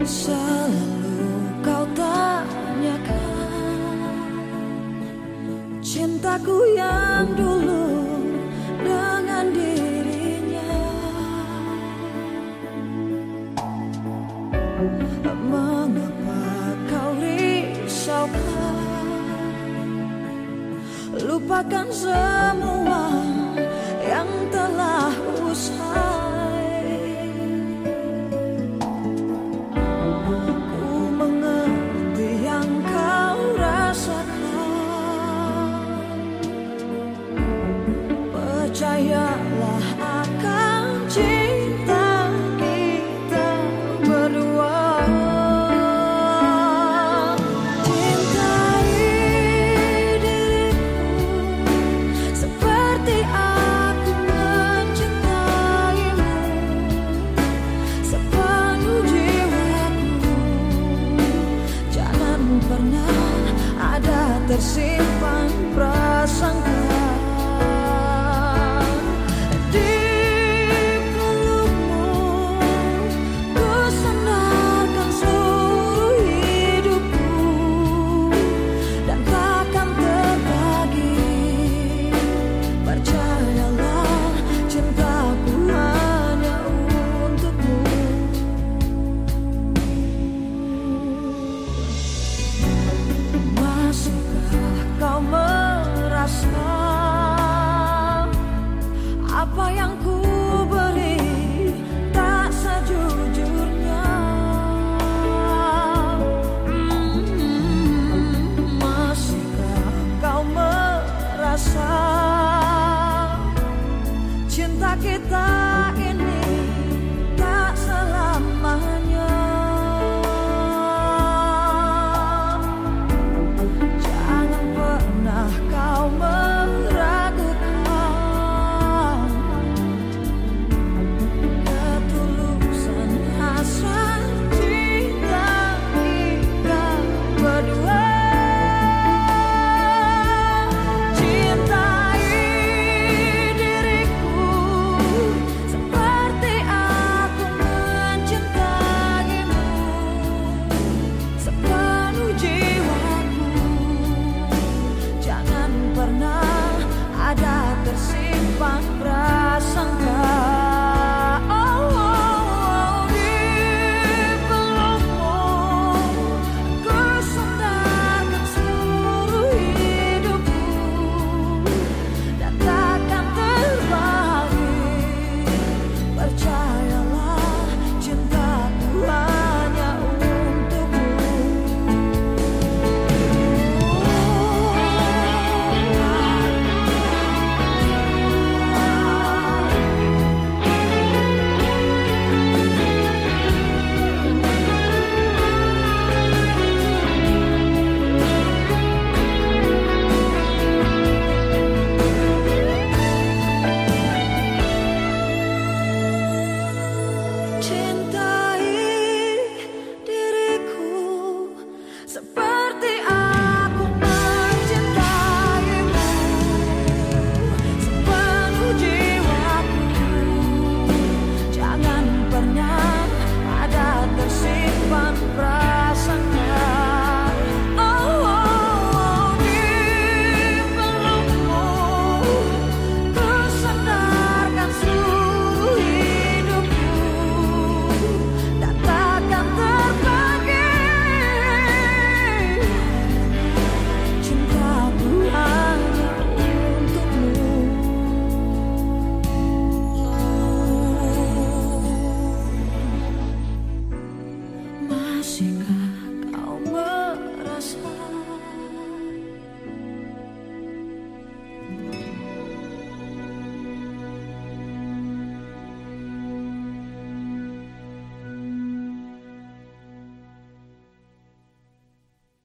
Selalu kau tanyakan Cintaku yang dulu dengan dirinya. Mengapa kau risaukan? Lupakan semua yang telah percayalah akan cinta kita berdua. Cintai diriku seperti aku mencintaimu. Sepenuh jiwaku jangan pernah ada tersinggung 时间